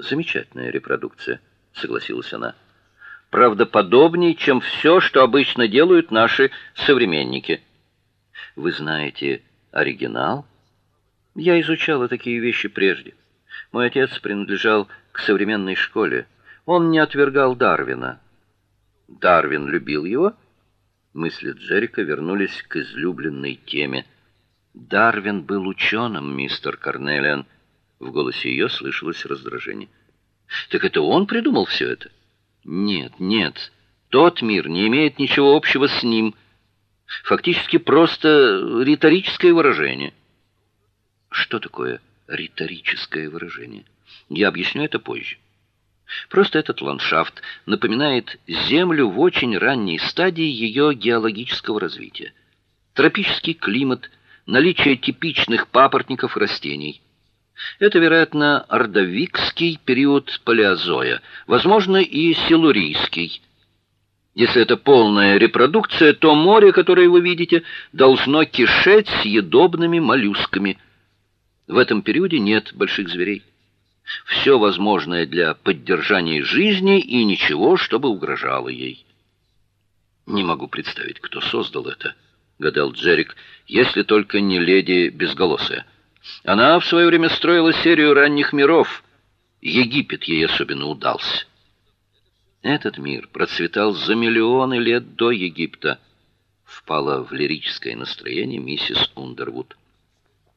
Замечательная репродукция, согласилась она. Правдоподобнее, чем все, что обычно делают наши современники. Вы знаете оригинал? Я изучала такие вещи прежде. Мой отец принадлежал к современной школе. Он не отвергал Дарвина. Дарвин любил его? Мысли Джерика вернулись к излюбленной теме. Дарвин был ученым, мистер Карнелиан. В голосе ее слышалось раздражение. Так это он придумал все это? Нет, нет. Тот мир не имеет ничего общего с ним. Фактически просто риторическое выражение. Что такое риторическое выражение? Я объясню это позже. Просто этот ландшафт напоминает землю в очень ранней стадии ее геологического развития. Тропический климат, наличие типичных папоротников растений. Это, вероятно, ордовикский период палеозоя, возможно, и силурийский. Если это полная репродукция, то море, которое вы видите, должно кишеть съедобными моллюсками. В этом периоде нет больших зверей все возможное для поддержания жизни и ничего, чтобы угрожало ей. Не могу представить, кто создал это, гадал Джерик, если только не леди безголосая. Она в свое время строила серию ранних миров. Египет ей особенно удался. Этот мир процветал за миллионы лет до Египта. Впала в лирическое настроение миссис Ундервуд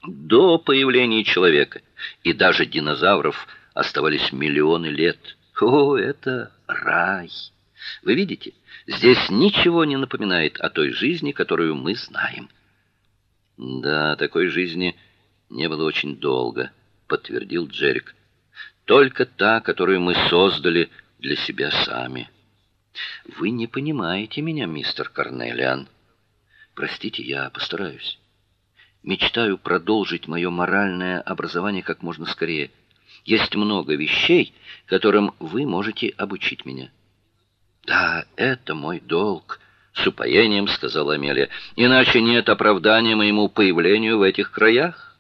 до появления человека и даже динозавров оставались миллионы лет. О, это рай. Вы видите, здесь ничего не напоминает о той жизни, которую мы знаем. Да, такой жизни не было очень долго, подтвердил Джерик. Только та, которую мы создали для себя сами. Вы не понимаете меня, мистер Карнелиан. Простите, я постараюсь. Мечтаю продолжить мое моральное образование как можно скорее. Есть много вещей, которым вы можете обучить меня. Да, это мой долг, с упоением сказала Амелия. Иначе нет оправдания моему появлению в этих краях.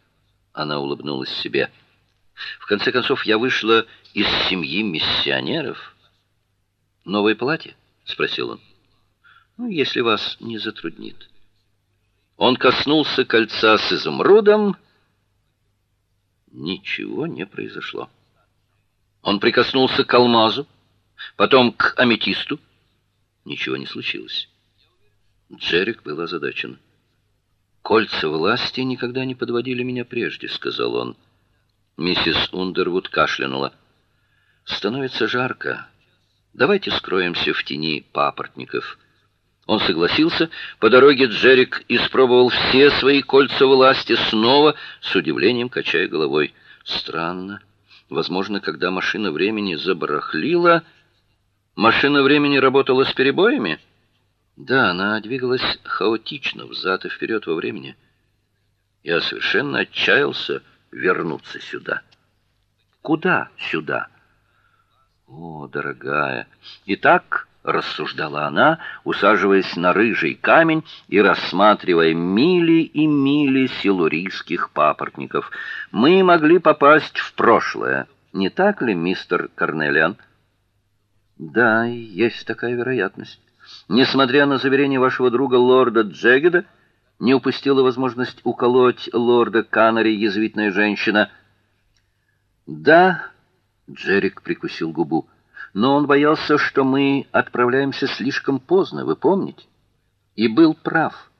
Она улыбнулась себе. В конце концов, я вышла из семьи миссионеров. Новое платье? спросил он. Ну, если вас не затруднит. Он коснулся кольца с изумрудом. Ничего не произошло. Он прикоснулся к алмазу, потом к аметисту. Ничего не случилось. Джерик был озадачен. Кольца власти никогда не подводили меня прежде, сказал он. Миссис Ундервуд кашлянула. Становится жарко. Давайте скроемся в тени папоротников. Он согласился. По дороге Джерик испробовал все свои кольца власти снова, с удивлением качая головой. Странно. Возможно, когда машина времени забарахлила, машина времени работала с перебоями? Да, она двигалась хаотично взад и вперед во времени. Я совершенно отчаялся вернуться сюда. Куда сюда? О, дорогая. Итак, рассуждала она, усаживаясь на рыжий камень и рассматривая мили и мили силурийских папоротников. Мы могли попасть в прошлое, не так ли, мистер Карнелиан? Да, есть такая вероятность. Несмотря на заверение вашего друга лорда Джегеда, не упустила возможность уколоть лорда Канари язвительная женщина. Да, Джерик прикусил губу но он боялся, что мы отправляемся слишком поздно, вы помните? И был прав.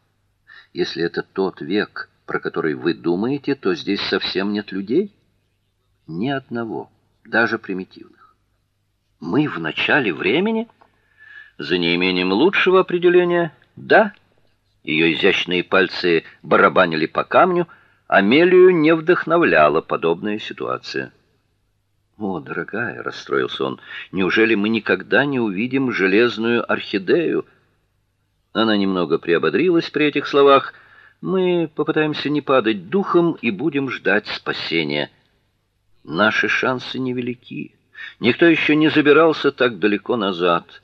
Если это тот век, про который вы думаете, то здесь совсем нет людей, ни одного, даже примитивных. Мы в начале времени, за неимением лучшего определения, да. Ее изящные пальцы барабанили по камню, Амелию не вдохновляла подобная ситуация. О, дорогая, расстроился он. Неужели мы никогда не увидим железную орхидею? Она немного приободрилась при этих словах. Мы попытаемся не падать духом и будем ждать спасения. Наши шансы невелики. Никто еще не забирался так далеко назад.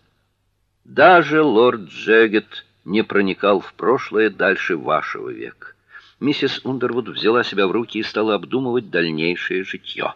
Даже лорд Джегет не проникал в прошлое дальше вашего века. Миссис Ундервуд взяла себя в руки и стала обдумывать дальнейшее житье.